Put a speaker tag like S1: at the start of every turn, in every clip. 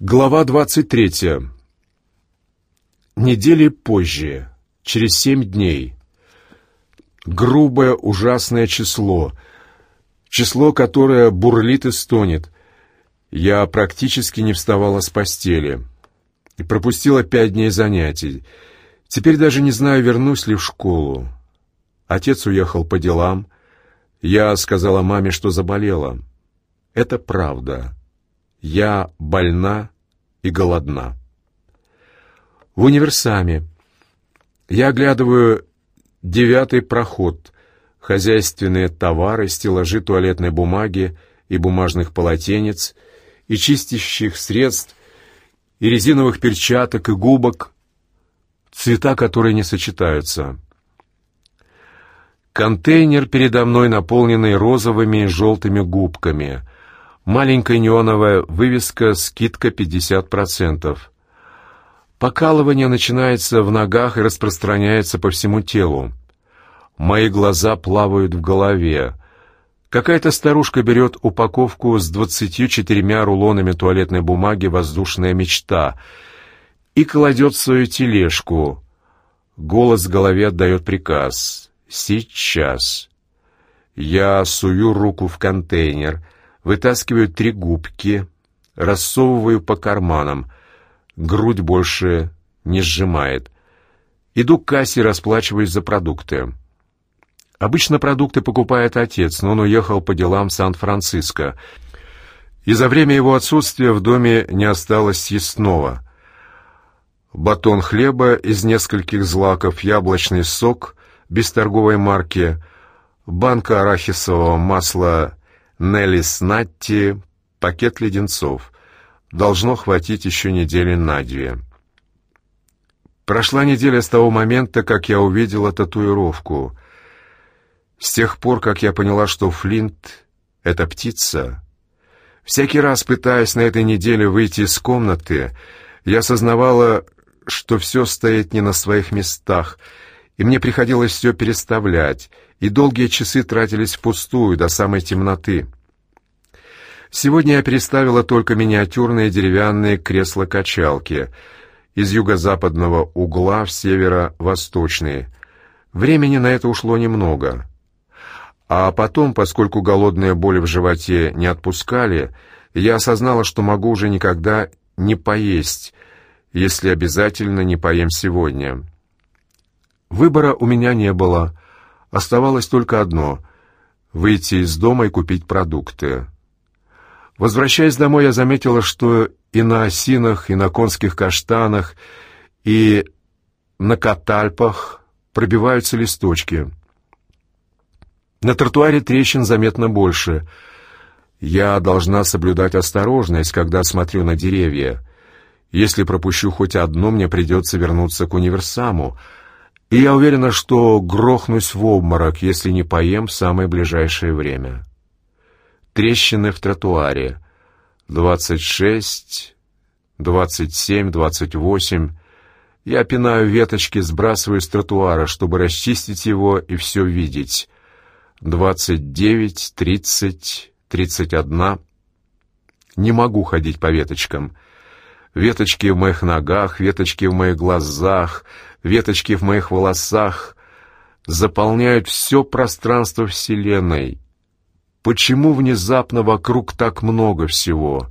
S1: Глава 23. Недели позже, через семь дней. Грубое, ужасное число. Число, которое бурлит и стонет. Я практически не вставала с постели. И пропустила пять дней занятий. Теперь даже не знаю, вернусь ли в школу. Отец уехал по делам. Я сказала маме, что заболела. Это правда. Я больна и голодна. В универсаме я оглядываю девятый проход, хозяйственные товары, стеллажи туалетной бумаги и бумажных полотенец, и чистящих средств, и резиновых перчаток, и губок, цвета которые не сочетаются. Контейнер передо мной, наполненный розовыми и желтыми губками — Маленькая неоновая вывеска «Скидка 50%». Покалывание начинается в ногах и распространяется по всему телу. Мои глаза плавают в голове. Какая-то старушка берет упаковку с двадцатью четырьмя рулонами туалетной бумаги «Воздушная мечта» и кладет в свою тележку. Голос в голове отдает приказ. «Сейчас». Я сую руку в контейнер — Вытаскиваю три губки, рассовываю по карманам. Грудь больше не сжимает. Иду к кассе, расплачиваюсь за продукты. Обычно продукты покупает отец, но он уехал по делам в Сан-Франциско. И за время его отсутствия в доме не осталось съестного. Батон хлеба из нескольких злаков, яблочный сок без торговой марки, банка арахисового масла Нелли Снатти, пакет леденцов. Должно хватить еще недели на две. Прошла неделя с того момента, как я увидела татуировку. С тех пор, как я поняла, что Флинт — это птица. Всякий раз, пытаясь на этой неделе выйти из комнаты, я осознавала, что все стоит не на своих местах, и мне приходилось все переставлять — и долгие часы тратились впустую до самой темноты. Сегодня я переставила только миниатюрные деревянные кресла-качалки из юго-западного угла в северо-восточный. Времени на это ушло немного. А потом, поскольку голодные боли в животе не отпускали, я осознала, что могу уже никогда не поесть, если обязательно не поем сегодня. Выбора у меня не было — Оставалось только одно — выйти из дома и купить продукты. Возвращаясь домой, я заметила, что и на осинах, и на конских каштанах, и на катальпах пробиваются листочки. На тротуаре трещин заметно больше. Я должна соблюдать осторожность, когда смотрю на деревья. Если пропущу хоть одно, мне придется вернуться к универсаму — и я уверена, что грохнусь в обморок, если не поем в самое ближайшее время. Трещины в тротуаре. Двадцать шесть, двадцать семь, двадцать восемь. Я пинаю веточки, сбрасываю с тротуара, чтобы расчистить его и все видеть. Двадцать девять, тридцать, тридцать одна. Не могу ходить по веточкам. Веточки в моих ногах, веточки в моих глазах — веточки в моих волосах заполняют все пространство Вселенной. Почему внезапно вокруг так много всего?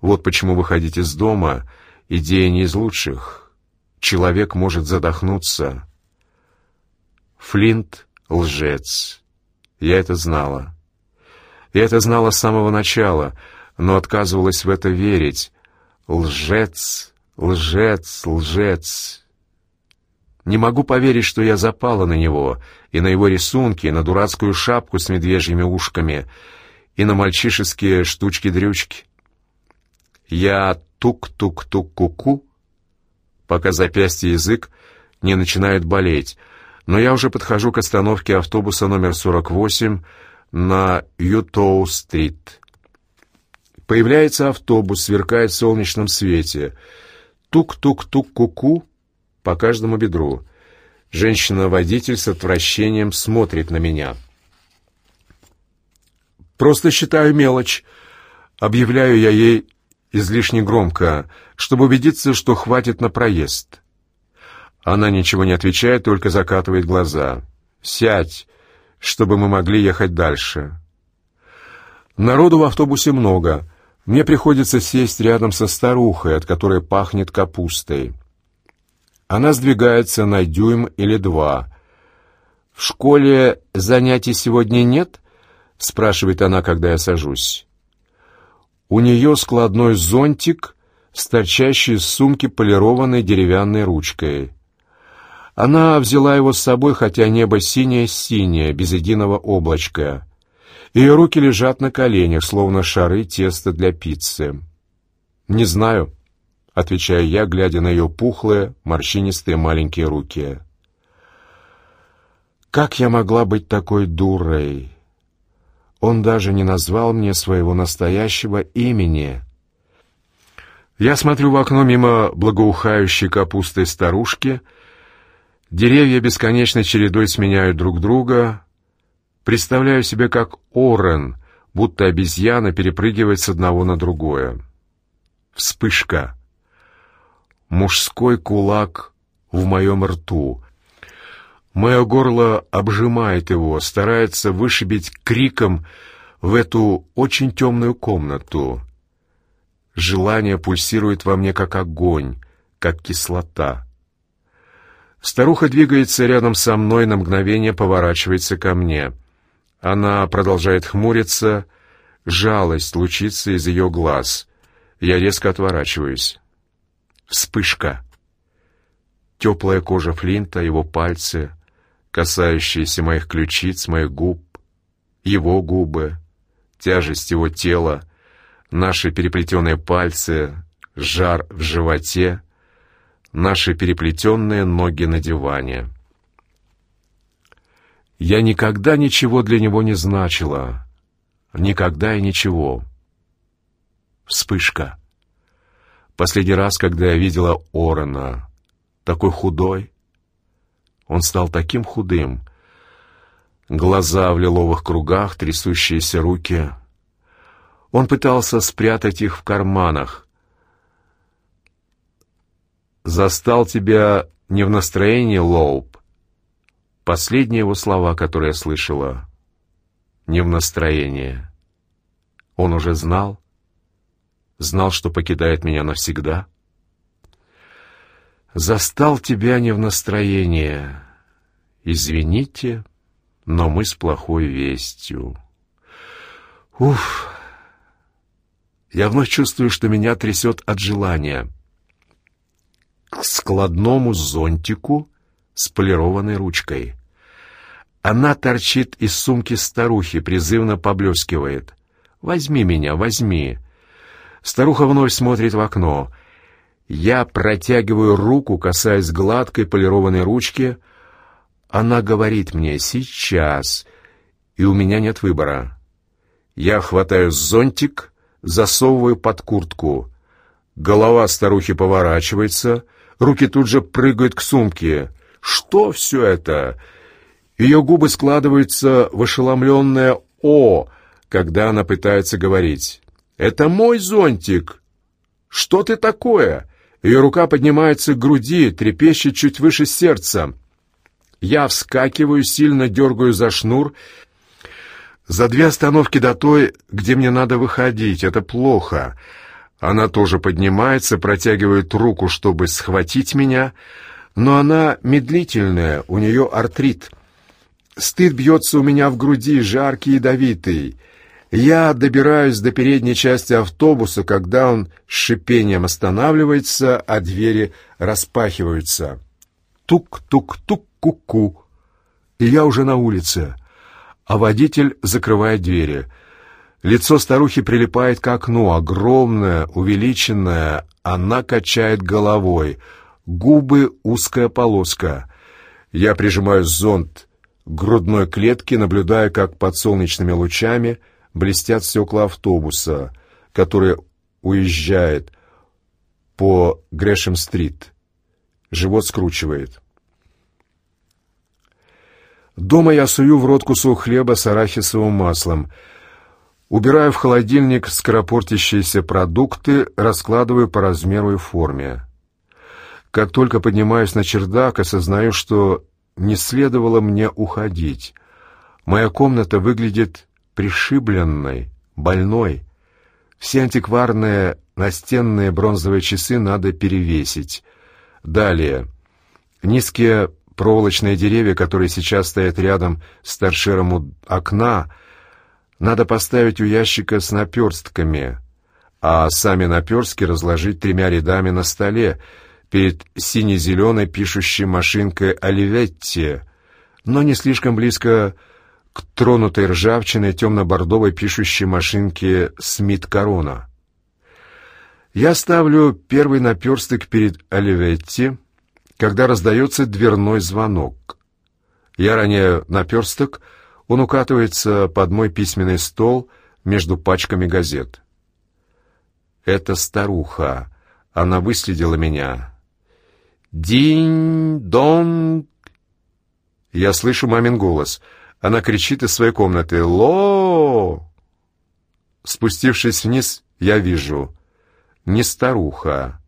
S1: Вот почему выходить из дома — идея не из лучших. Человек может задохнуться. Флинт — лжец. Я это знала. Я это знала с самого начала, но отказывалась в это верить. Лжец, лжец, лжец. Не могу поверить, что я запала на него, и на его рисунки, и на дурацкую шапку с медвежьими ушками, и на мальчишеские штучки-дрючки. Я тук-тук-тук-ку-ку, пока запястье и язык не начинают болеть, но я уже подхожу к остановке автобуса номер 48 на Ютоу-стрит. Появляется автобус, сверкает в солнечном свете. Тук-тук-тук-ку-ку по каждому бедру. Женщина-водитель с отвращением смотрит на меня. «Просто считаю мелочь», — объявляю я ей излишне громко, чтобы убедиться, что хватит на проезд. Она ничего не отвечает, только закатывает глаза. «Сядь, чтобы мы могли ехать дальше». Народу в автобусе много. Мне приходится сесть рядом со старухой, от которой пахнет капустой. Она сдвигается на дюйм или два. «В школе занятий сегодня нет?» — спрашивает она, когда я сажусь. У нее складной зонтик с торчащей из сумки полированной деревянной ручкой. Она взяла его с собой, хотя небо синее-синее, без единого облачка. Ее руки лежат на коленях, словно шары теста для пиццы. «Не знаю», — отвечаю я, глядя на ее пухлые, морщинистые маленькие руки. «Как я могла быть такой дурой?» Он даже не назвал мне своего настоящего имени. Я смотрю в окно мимо благоухающей капустой старушки. Деревья бесконечной чередой сменяют друг друга. Представляю себе, как Орен, будто обезьяна, перепрыгивает с одного на другое. Вспышка. Мужской кулак в моем рту — Мое горло обжимает его, старается вышибить криком в эту очень темную комнату. Желание пульсирует во мне, как огонь, как кислота. Старуха двигается рядом со мной, на мгновение поворачивается ко мне. Она продолжает хмуриться, жалость лучится из ее глаз. Я резко отворачиваюсь. Вспышка. Теплая кожа Флинта, его пальцы — касающиеся моих ключиц, моих губ, его губы, тяжесть его тела, наши переплетенные пальцы, жар в животе, наши переплетенные ноги на диване. Я никогда ничего для него не значила. Никогда и ничего. Вспышка. Последний раз, когда я видела Орона, такой худой, он стал таким худым. Глаза в лиловых кругах, трясущиеся руки. Он пытался спрятать их в карманах. «Застал тебя не в настроении, Лоуп?» Последние его слова, которые я слышала. «Не в настроении». Он уже знал? Знал, что покидает меня навсегда?» Застал тебя не в настроении. Извините, но мы с плохой вестью. Уф! Я вновь чувствую, что меня трясет от желания. К складному зонтику с полированной ручкой. Она торчит из сумки старухи, призывно поблескивает. «Возьми меня, возьми!» Старуха вновь смотрит в окно — я протягиваю руку, касаясь гладкой полированной ручки. Она говорит мне «сейчас», и у меня нет выбора. Я хватаю зонтик, засовываю под куртку. Голова старухи поворачивается, руки тут же прыгают к сумке. Что все это? Ее губы складываются в ошеломленное «О», когда она пытается говорить. «Это мой зонтик!» «Что ты такое?» Ее рука поднимается к груди, трепещет чуть выше сердца. Я вскакиваю, сильно дергаю за шнур. За две остановки до той, где мне надо выходить. Это плохо. Она тоже поднимается, протягивает руку, чтобы схватить меня, но она медлительная, у нее артрит. Стыд бьется у меня в груди, жаркий и ядовитый. Я добираюсь до передней части автобуса, когда он с шипением останавливается, а двери распахиваются. Тук-тук-тук-ку-ку. И я уже на улице, а водитель закрывает двери. Лицо старухи прилипает к окну, огромное, увеличенное, она качает головой, губы узкая полоска. Я прижимаю зонт к грудной клетке, наблюдая, как под солнечными лучами — блестят стекла автобуса, который уезжает по Грэшем-стрит. Живот скручивает. Дома я сую в рот кусок хлеба с арахисовым маслом. Убираю в холодильник скоропортящиеся продукты, раскладываю по размеру и форме. Как только поднимаюсь на чердак, осознаю, что не следовало мне уходить. Моя комната выглядит пришибленной, больной. Все антикварные настенные бронзовые часы надо перевесить. Далее. Низкие проволочные деревья, которые сейчас стоят рядом с торшером у окна, надо поставить у ящика с наперстками, а сами наперстки разложить тремя рядами на столе перед сине-зеленой пишущей машинкой «Оливетти», но не слишком близко к тронутой ржавчиной темно-бордовой пишущей машинке «Смит Корона». Я ставлю первый наперсток перед Оливетти, когда раздается дверной звонок. Я роняю наперсток, он укатывается под мой письменный стол между пачками газет. Это старуха. Она выследила меня. «Динь-донг!» Я слышу мамин голос — она кричит из своей комнаты «Ло!». Спустившись вниз, я вижу. Не старуха.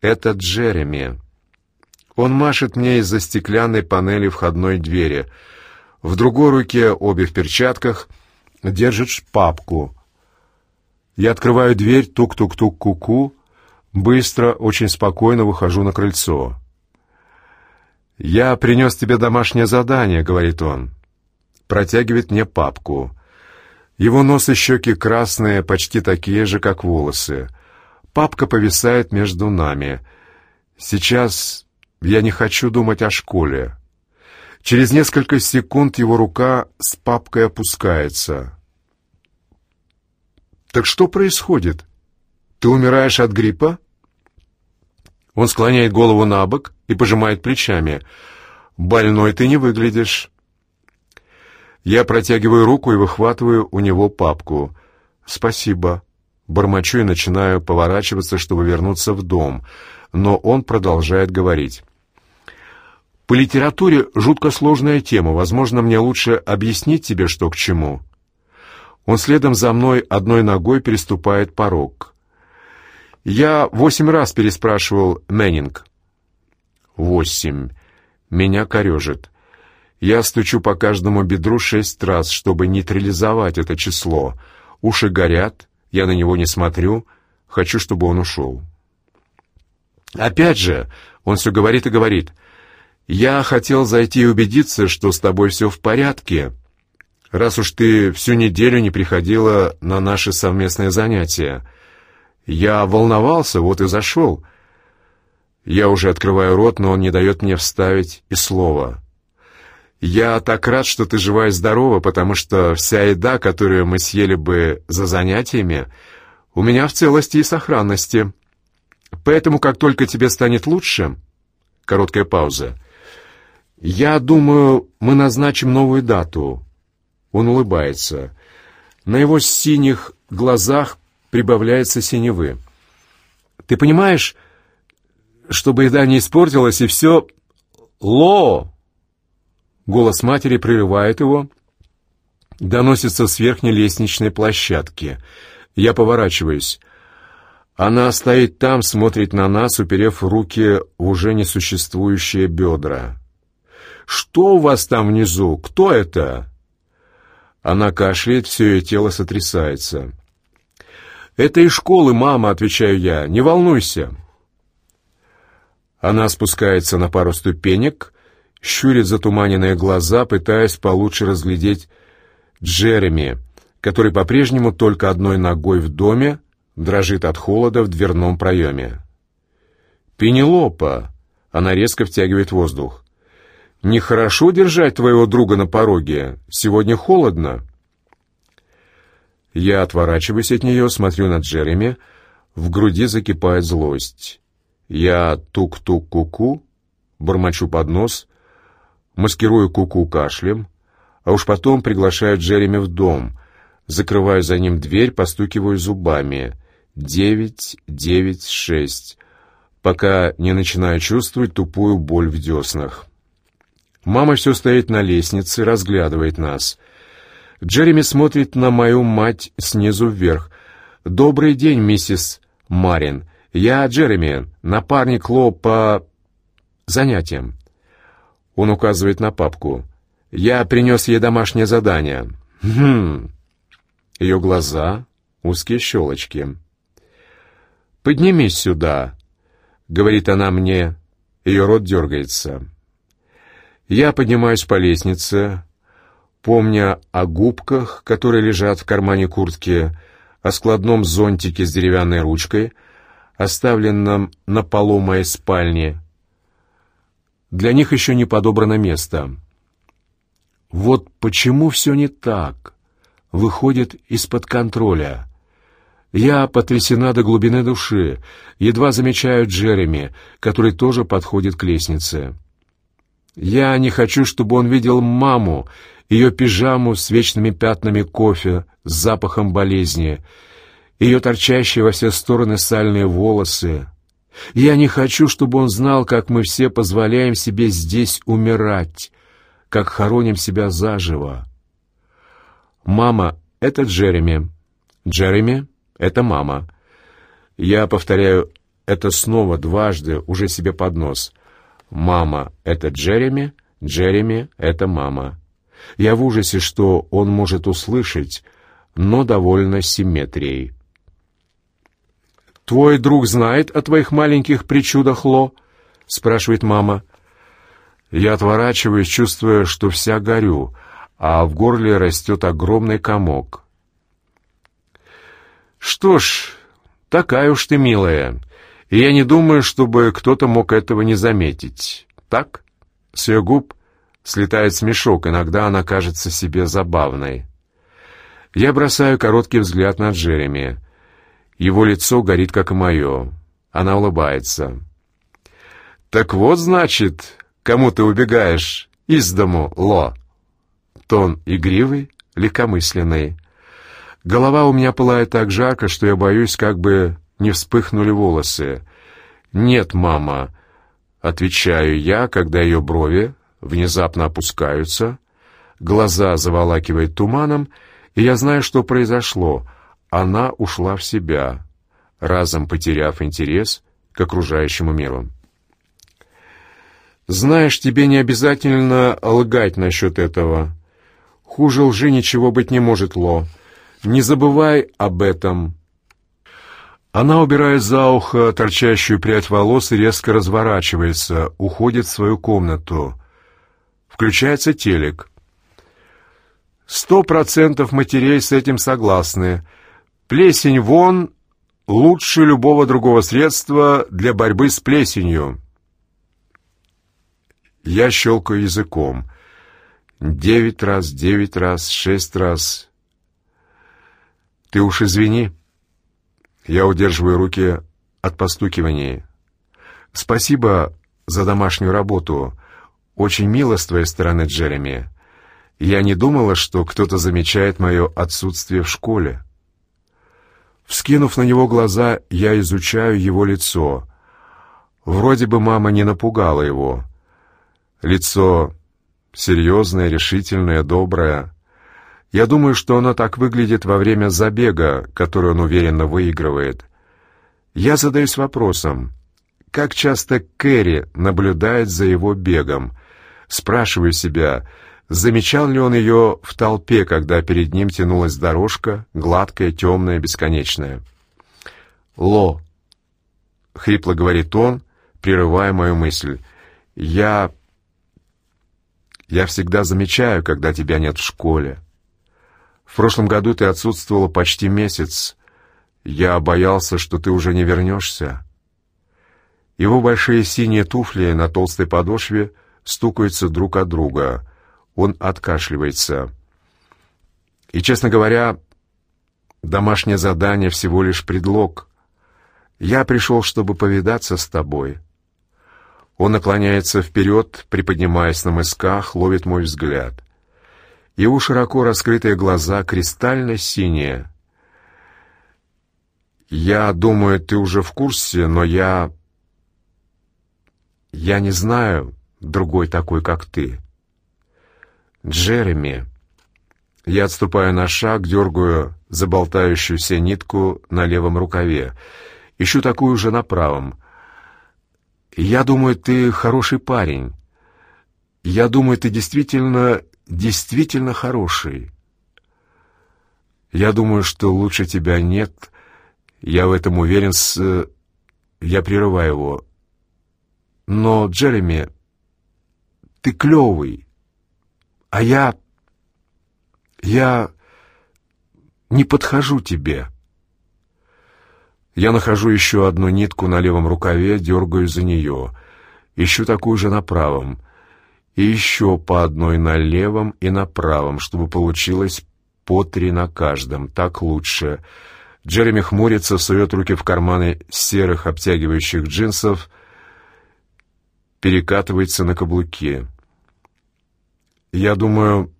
S1: Это Джереми. Он машет мне из-за стеклянной панели входной двери. В другой руке, обе в перчатках, держит папку. Я открываю дверь, тук-тук-тук-ку-ку. Быстро, очень спокойно выхожу на крыльцо. «Я принес тебе домашнее задание», — говорит он протягивает мне папку. Его нос и щеки красные, почти такие же, как волосы. Папка повисает между нами. Сейчас я не хочу думать о школе. Через несколько секунд его рука с папкой опускается. «Так что происходит? Ты умираешь от гриппа?» Он склоняет голову на бок и пожимает плечами. «Больной ты не выглядишь». Я протягиваю руку и выхватываю у него папку. «Спасибо». Бормочу и начинаю поворачиваться, чтобы вернуться в дом, но он продолжает говорить. «По литературе жутко сложная тема. Возможно, мне лучше объяснить тебе, что к чему». Он следом за мной одной ногой переступает порог. Я восемь раз переспрашивал Мэннинг. «Восемь. Меня корежит». Я стучу по каждому бедру шесть раз, чтобы нейтрализовать это число. Уши горят, я на него не смотрю, хочу, чтобы он ушел. Опять же, он все говорит и говорит. «Я хотел зайти и убедиться, что с тобой все в порядке, раз уж ты всю неделю не приходила на наши совместные занятия. Я волновался, вот и зашел». Я уже открываю рот, но он не дает мне вставить и слова. «Я так рад, что ты жива и здорова, потому что вся еда, которую мы съели бы за занятиями, у меня в целости и сохранности. Поэтому, как только тебе станет лучше...» Короткая пауза. «Я думаю, мы назначим новую дату». Он улыбается. На его синих глазах прибавляется синевы. «Ты понимаешь, чтобы еда не испортилась, и все...» «Ло!» Голос матери прерывает его. Доносится с верхней лестничной площадки. Я поворачиваюсь. Она стоит там, смотрит на нас, уперев руки в уже несуществующие бедра. «Что у вас там внизу? Кто это?» Она кашляет, все ее тело сотрясается. «Это из школы, мама», — отвечаю я. «Не волнуйся». Она спускается на пару ступенек, щурит затуманенные глаза, пытаясь получше разглядеть Джереми, который по-прежнему только одной ногой в доме дрожит от холода в дверном проеме. «Пенелопа!» — она резко втягивает воздух. «Нехорошо держать твоего друга на пороге. Сегодня холодно». Я отворачиваюсь от нее, смотрю на Джереми. В груди закипает злость. Я тук-тук-ку-ку, бормочу под нос, маскирую куку -ку кашлем, а уж потом приглашаю Джереми в дом, закрываю за ним дверь, постукиваю зубами. Девять, девять, шесть, пока не начинаю чувствовать тупую боль в деснах. Мама все стоит на лестнице, разглядывает нас. Джереми смотрит на мою мать снизу вверх. «Добрый день, миссис Марин. Я Джереми, напарник Ло по занятиям». Он указывает на папку. «Я принес ей домашнее задание». «Хм...» Ее глаза, узкие щелочки. «Поднимись сюда», — говорит она мне. Ее рот дергается. Я поднимаюсь по лестнице, помня о губках, которые лежат в кармане куртки, о складном зонтике с деревянной ручкой, оставленном на полу моей спальни. Для них еще не подобрано место. Вот почему все не так, выходит из-под контроля. Я потрясена до глубины души, едва замечаю Джереми, который тоже подходит к лестнице. Я не хочу, чтобы он видел маму, ее пижаму с вечными пятнами кофе, с запахом болезни, ее торчащие во все стороны сальные волосы. Я не хочу, чтобы он знал, как мы все позволяем себе здесь умирать, как хороним себя заживо. Мама — это Джереми. Джереми — это мама. Я повторяю это снова дважды уже себе под нос. Мама — это Джереми, Джереми — это мама. Я в ужасе, что он может услышать, но довольно симметрией. «Твой друг знает о твоих маленьких причудах, Ло?» — спрашивает мама. Я отворачиваюсь, чувствуя, что вся горю, а в горле растет огромный комок. «Что ж, такая уж ты милая, и я не думаю, чтобы кто-то мог этого не заметить. Так?» С ее губ слетает смешок, иногда она кажется себе забавной. Я бросаю короткий взгляд на Джереми. Его лицо горит, как и мое. Она улыбается. «Так вот, значит, кому ты убегаешь из дому, Ло?» Тон игривый, легкомысленный. Голова у меня пылает так жарко, что я боюсь, как бы не вспыхнули волосы. «Нет, мама», — отвечаю я, когда ее брови внезапно опускаются, глаза заволакивает туманом, и я знаю, что произошло. Она ушла в себя, разом потеряв интерес к окружающему миру. «Знаешь, тебе не обязательно лгать насчет этого. Хуже лжи ничего быть не может, Ло. Не забывай об этом». Она убирает за ухо торчащую прядь волос и резко разворачивается, уходит в свою комнату. Включается телек. Сто процентов матерей с этим согласны. Плесень вон лучше любого другого средства для борьбы с плесенью. Я щелкаю языком. Девять раз, девять раз, шесть раз. Ты уж извини. Я удерживаю руки от постукиваний. Спасибо за домашнюю работу. «Очень мило с твоей стороны, Джереми. Я не думала, что кто-то замечает мое отсутствие в школе». Вскинув на него глаза, я изучаю его лицо. Вроде бы мама не напугала его. Лицо серьезное, решительное, доброе. Я думаю, что оно так выглядит во время забега, который он уверенно выигрывает. Я задаюсь вопросом, как часто Кэрри наблюдает за его бегом — Спрашиваю себя, замечал ли он ее в толпе, когда перед ним тянулась дорожка, гладкая, темная, бесконечная. «Ло», — хрипло говорит он, прерывая мою мысль, — «я... я всегда замечаю, когда тебя нет в школе. В прошлом году ты отсутствовала почти месяц. Я боялся, что ты уже не вернешься». Его большие синие туфли на толстой подошве — стукаются друг от друга. Он откашливается. И, честно говоря, домашнее задание всего лишь предлог. Я пришел, чтобы повидаться с тобой. Он наклоняется вперед, приподнимаясь на мысках, ловит мой взгляд. Его широко раскрытые глаза кристально синие. «Я думаю, ты уже в курсе, но я...» «Я не знаю, другой такой, как ты. Джереми. Я отступаю на шаг, дергаю заболтающуюся нитку на левом рукаве. Ищу такую же на правом. Я думаю, ты хороший парень. Я думаю, ты действительно, действительно хороший. Я думаю, что лучше тебя нет. Я в этом уверен с... Я прерываю его. Но, Джереми, ты клевый. А я... Я не подхожу тебе. Я нахожу еще одну нитку на левом рукаве, дергаю за нее. Ищу такую же на правом. И еще по одной на левом и на правом, чтобы получилось по три на каждом. Так лучше. Джереми хмурится, сует руки в карманы серых обтягивающих джинсов, перекатывается на каблуки. Я думаю,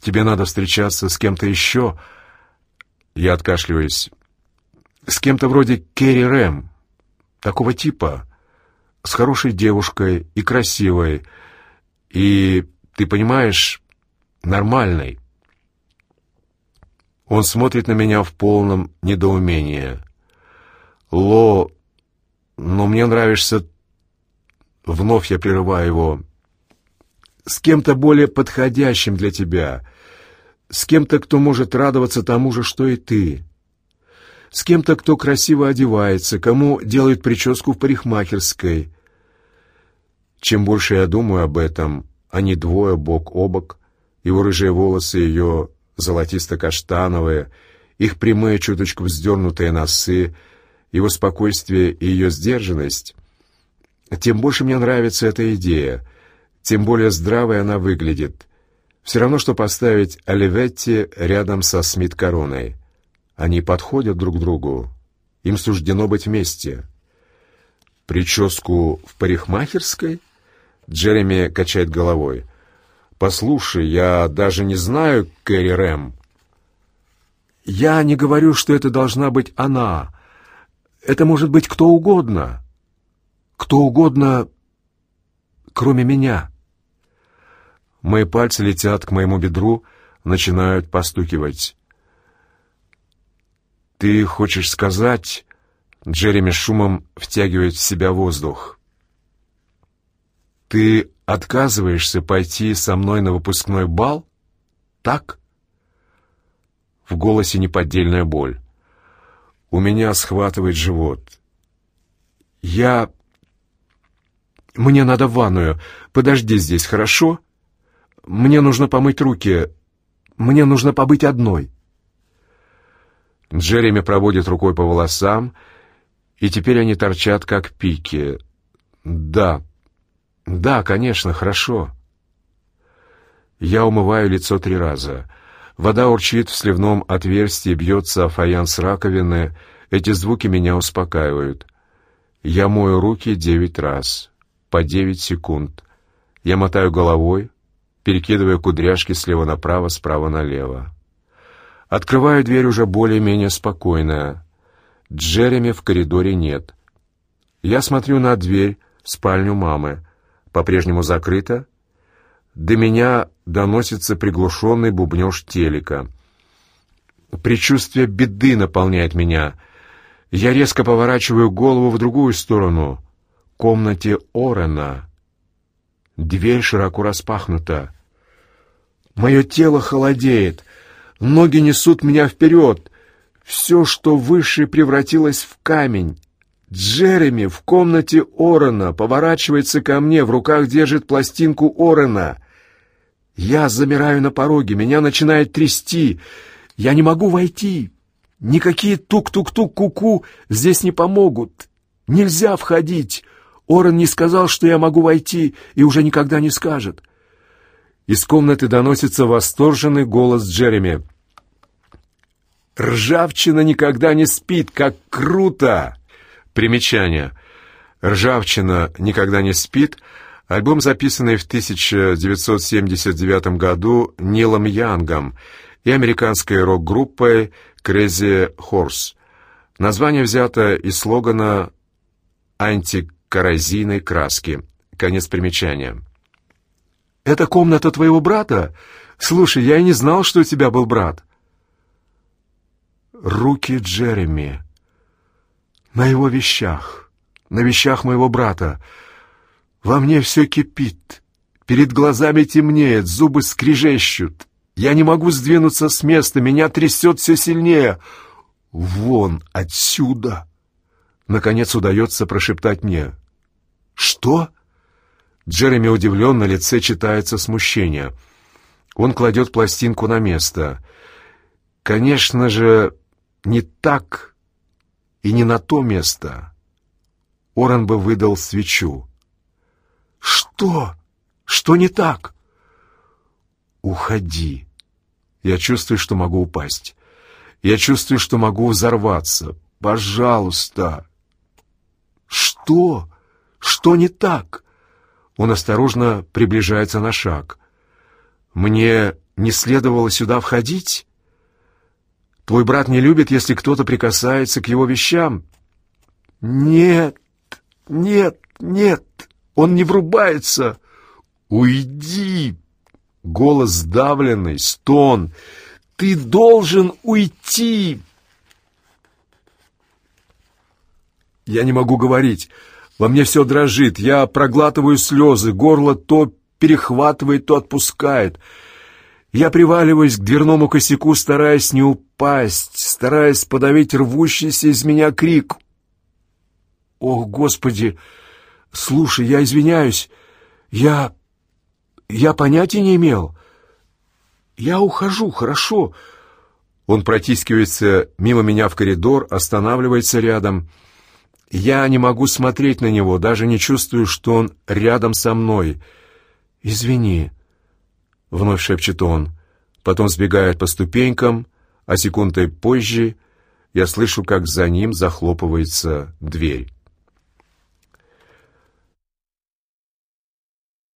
S1: тебе надо встречаться с кем-то еще. Я откашливаюсь. С кем-то вроде Керри Рэм. Такого типа. С хорошей девушкой и красивой. И, ты понимаешь, нормальной. Он смотрит на меня в полном недоумении. «Ло, но мне нравишься...» Вновь я прерываю его с кем-то более подходящим для тебя, с кем-то, кто может радоваться тому же, что и ты, с кем-то, кто красиво одевается, кому делают прическу в парикмахерской. Чем больше я думаю об этом, они двое бок о бок, его рыжие волосы, ее золотисто-каштановые, их прямые, чуточку вздернутые носы, его спокойствие и ее сдержанность, тем больше мне нравится эта идея — тем более здравой она выглядит. Все равно, что поставить Оливетти рядом со Смит-короной. Они подходят друг другу. Им суждено быть вместе. Прическу в парикмахерской? Джереми качает головой. «Послушай, я даже не знаю Кэрри Рэм». «Я не говорю, что это должна быть она. Это может быть кто угодно. Кто угодно, кроме меня». Мои пальцы летят к моему бедру, начинают постукивать. «Ты хочешь сказать...» Джереми шумом втягивает в себя воздух. «Ты отказываешься пойти со мной на выпускной бал? Так?» В голосе неподдельная боль. У меня схватывает живот. «Я... Мне надо в ванную. Подожди здесь, хорошо?» Мне нужно помыть руки. Мне нужно побыть одной». Джереми проводит рукой по волосам, и теперь они торчат, как пики. «Да, да, конечно, хорошо». Я умываю лицо три раза. Вода урчит в сливном отверстии, бьется о фаянс раковины. Эти звуки меня успокаивают. Я мою руки девять раз, по девять секунд. Я мотаю головой, перекидывая кудряшки слева направо, справа налево. Открываю дверь уже более-менее спокойно. Джереми в коридоре нет. Я смотрю на дверь в спальню мамы. По-прежнему закрыта. До меня доносится приглушенный бубнеж телека. Предчувствие беды наполняет меня. Я резко поворачиваю голову в другую сторону. Комнате Орена. Дверь широко распахнута. Мое тело холодеет. Ноги несут меня вперед. Все, что выше, превратилось в камень. Джереми в комнате Орена поворачивается ко мне, в руках держит пластинку Орена. Я замираю на пороге, меня начинает трясти. Я не могу войти. Никакие тук-тук-тук-ку-ку здесь не помогут. Нельзя входить. Орен не сказал, что я могу войти, и уже никогда не скажет. Из комнаты доносится восторженный голос Джереми. «Ржавчина никогда не спит! Как круто!» Примечание. «Ржавчина никогда не спит» — альбом, записанный в 1979 году Нилом Янгом и американской рок-группой Crazy Horse. Название взято из слогана «Антик коррозийной краски. Конец примечания. «Это комната твоего брата? Слушай, я и не знал, что у тебя был брат. Руки Джереми. На его вещах. На вещах моего брата. Во мне все кипит. Перед глазами темнеет, зубы скрежещут. Я не могу сдвинуться с места, меня трясет все сильнее. «Вон отсюда!» Наконец удается прошептать мне. «Что?» Джереми удивлен, на лице читается смущение. Он кладет пластинку на место. Конечно же, не так и не на то место. Орен бы выдал свечу. «Что? Что не так?» «Уходи. Я чувствую, что могу упасть. Я чувствую, что могу взорваться. Пожалуйста!» «Что? Что не так?» Он осторожно приближается на шаг. «Мне не следовало сюда входить? Твой брат не любит, если кто-то прикасается к его вещам?» «Нет, нет, нет, он не врубается!» «Уйди!» Голос сдавленный, стон. «Ты должен уйти!» Я не могу говорить. Во мне все дрожит. Я проглатываю слезы. Горло то перехватывает, то отпускает. Я приваливаюсь к дверному косяку, стараясь не упасть, стараясь подавить рвущийся из меня крик. «О, Господи! Слушай, я извиняюсь. Я... я понятия не имел. Я ухожу, хорошо». Он протискивается мимо меня в коридор, останавливается рядом — я не могу смотреть на него, даже не чувствую, что он рядом со мной. «Извини», — вновь шепчет он, потом сбегает по ступенькам, а секундой позже я слышу, как за ним захлопывается дверь.